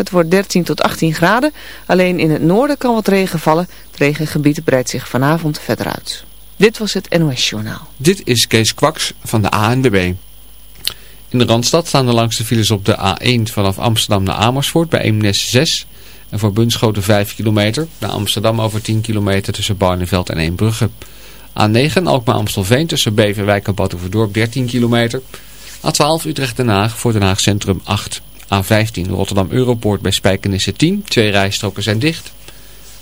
Het wordt 13 tot 18 graden. Alleen in het noorden kan wat regen vallen. Het regengebied breidt zich vanavond verder uit. Dit was het NOS Journaal. Dit is Kees Kwaks van de ANWB. In de Randstad staan de langste files op de A1 vanaf Amsterdam naar Amersfoort bij Eemnes 6... En voor Bunschoten 5 kilometer. Naar Amsterdam over 10 kilometer tussen Barneveld en Eembrugge. A9 Alkmaar-Amstelveen tussen Beverwijk en Batuverdorp 13 kilometer. A12 Utrecht-Den Haag voor Den Haag Centrum 8. A15 Rotterdam-Europoort bij Spijkenisse 10. Twee rijstroken zijn dicht.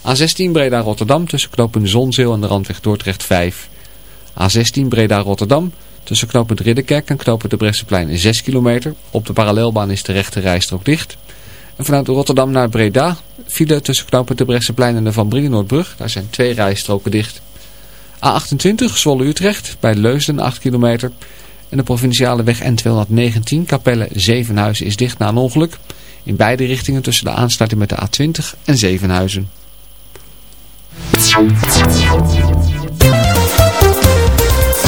A16 Breda-Rotterdam tussen knooppunt Zonzeel en de randweg Dordrecht 5. A16 Breda-Rotterdam tussen knooppunt Ridderkerk en knooppunt de Bresseplein 6 kilometer. Op de parallelbaan is de rechte rijstrook dicht. En vanuit Rotterdam naar Breda file tussen knooppunt de Bresseplein en de Van Brienenoordbrug. Daar zijn twee rijstroken dicht. A28 Zwolle-Utrecht bij Leusden 8 kilometer. En de provinciale weg N219 Capelle Zevenhuizen is dicht na een ongeluk. In beide richtingen tussen de aansluiting met de A20 en Zevenhuizen.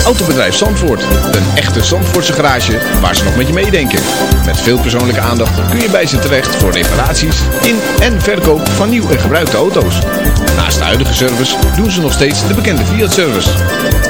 Autobedrijf Zandvoort. Een echte Zandvoortse garage waar ze nog met je meedenken. Met veel persoonlijke aandacht kun je bij ze terecht voor reparaties in en verkoop van nieuw en gebruikte auto's. Naast de huidige service doen ze nog steeds de bekende Fiat-service.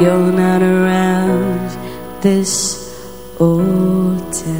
you're not around this old town.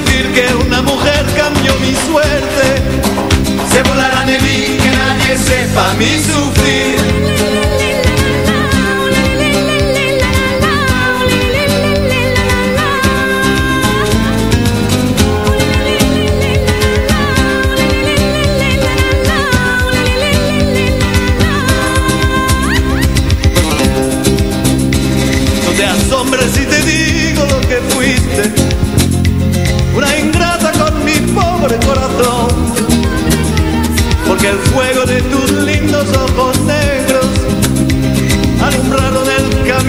decir que una mujer cambió mi suerte. Se burlarán de mí, que nadie sepa mi sufrir.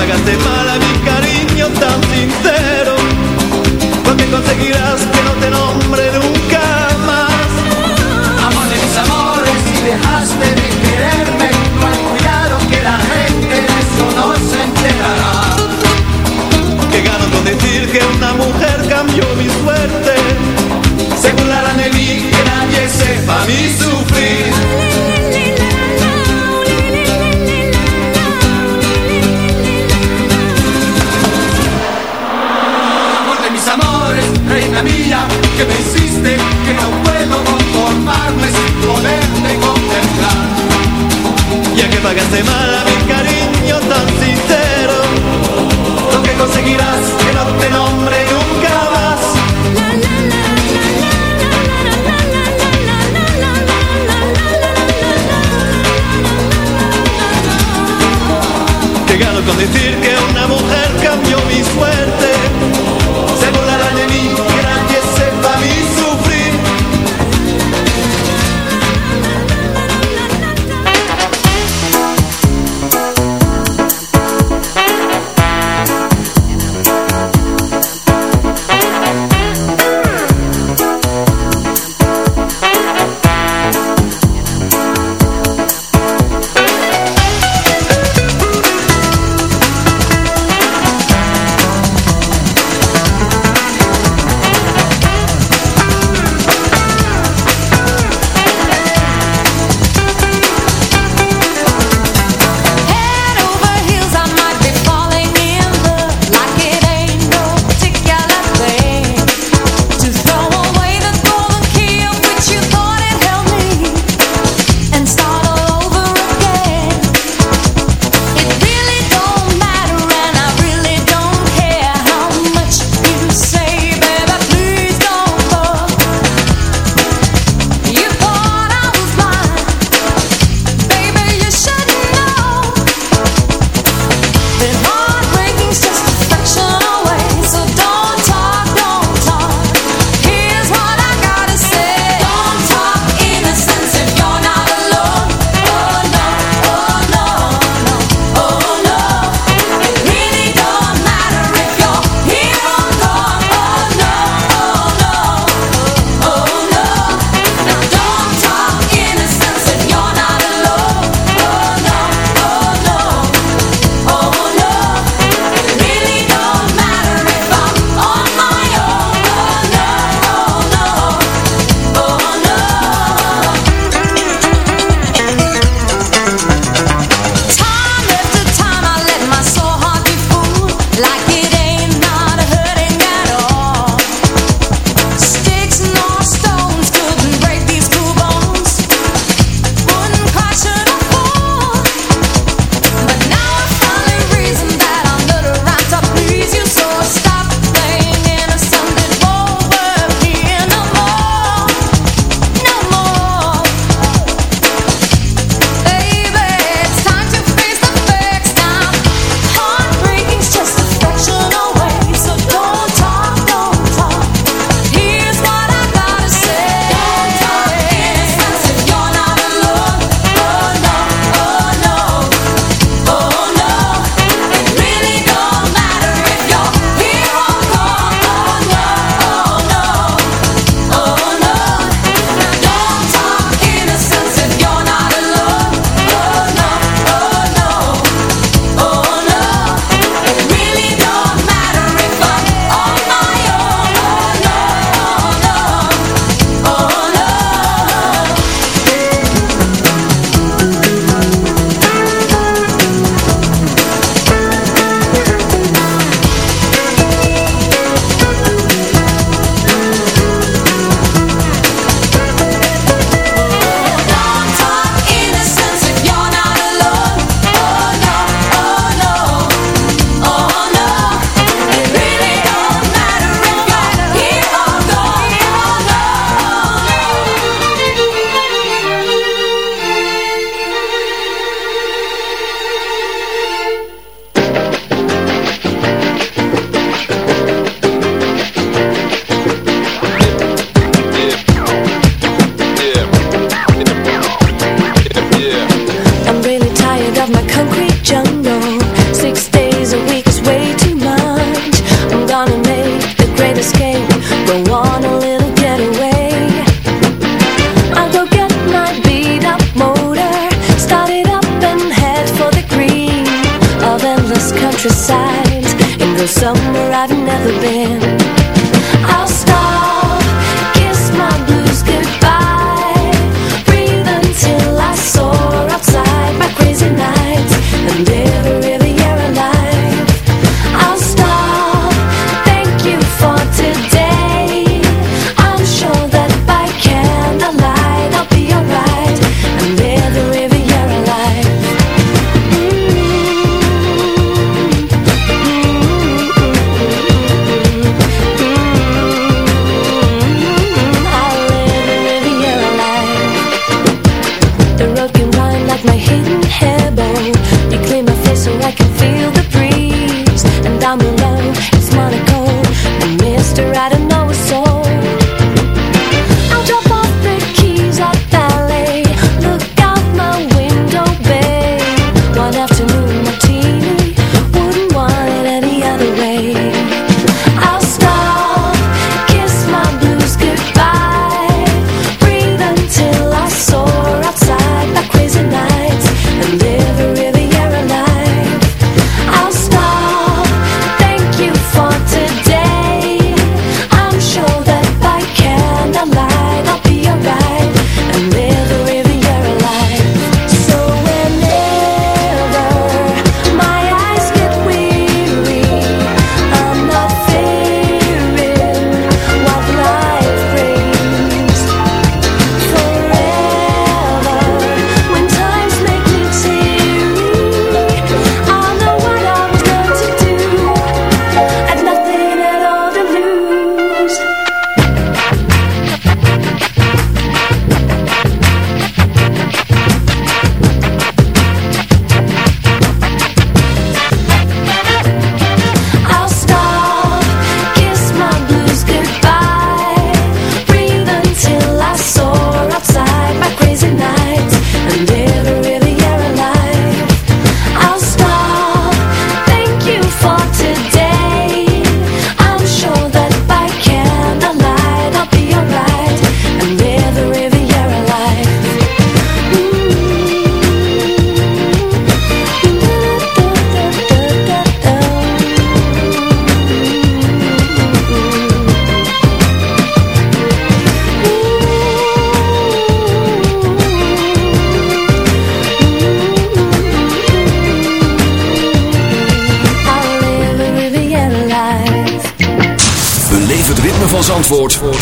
pagaste mal a mi cariño tan sincero, lo que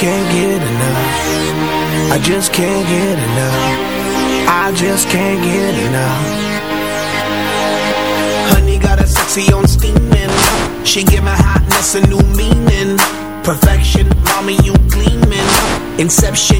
can't get enough. I just can't get enough. I just can't get enough. Honey got a sexy on steaming. She give my hotness a new meaning. Perfection, mommy, you gleaming. Inception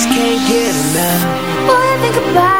just can't get enough. Boy, I think about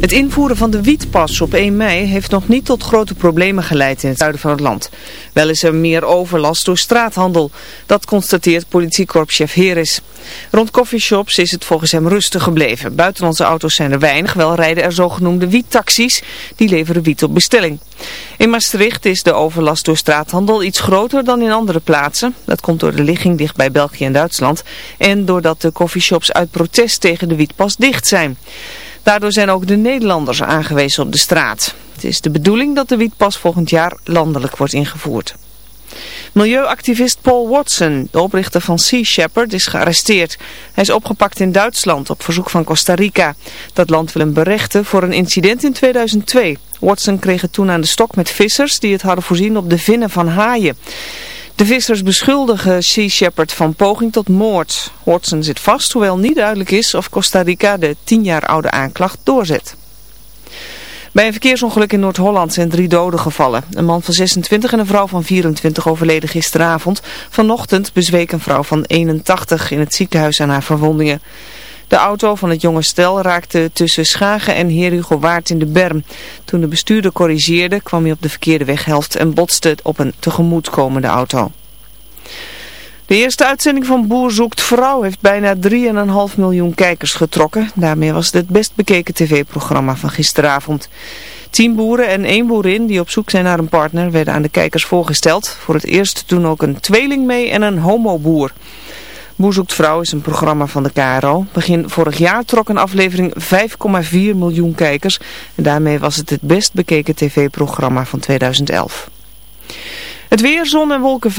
Het invoeren van de wietpas op 1 mei heeft nog niet tot grote problemen geleid in het zuiden van het land. Wel is er meer overlast door straathandel. Dat constateert politiekorpschef Heres. Rond coffeeshops is het volgens hem rustig gebleven. Buitenlandse auto's zijn er weinig, wel rijden er zogenoemde wiettaxis. Die leveren wiet op bestelling. In Maastricht is de overlast door straathandel iets groter dan in andere plaatsen. Dat komt door de ligging dicht bij België en Duitsland. En doordat de coffeeshops uit protest tegen de wietpas dicht zijn. Daardoor zijn ook de Nederlanders aangewezen op de straat. Het is de bedoeling dat de wietpas volgend jaar landelijk wordt ingevoerd. Milieuactivist Paul Watson, de oprichter van Sea Shepherd, is gearresteerd. Hij is opgepakt in Duitsland op verzoek van Costa Rica. Dat land wil hem berechten voor een incident in 2002. Watson kreeg het toen aan de stok met vissers die het hadden voorzien op de vinnen van haaien. De vissers beschuldigen Sea Shepherd van poging tot moord. Watson zit vast, hoewel niet duidelijk is of Costa Rica de tien jaar oude aanklacht doorzet. Bij een verkeersongeluk in Noord-Holland zijn drie doden gevallen. Een man van 26 en een vrouw van 24 overleden gisteravond. Vanochtend bezweek een vrouw van 81 in het ziekenhuis aan haar verwondingen. De auto van het jonge stel raakte tussen Schagen en Herugowaard in de berm. Toen de bestuurder corrigeerde kwam hij op de verkeerde weghelft en botste op een tegemoetkomende auto. De eerste uitzending van Boer zoekt vrouw heeft bijna 3,5 miljoen kijkers getrokken. Daarmee was het het best bekeken tv-programma van gisteravond. Tien boeren en één boerin die op zoek zijn naar een partner werden aan de kijkers voorgesteld. Voor het eerst doen ook een tweeling mee en een homoboer. Boer zoekt vrouw is een programma van de KRO. Begin vorig jaar trok een aflevering 5,4 miljoen kijkers. En daarmee was het het best bekeken tv-programma van 2011. Het weer, zon en wolkenveld.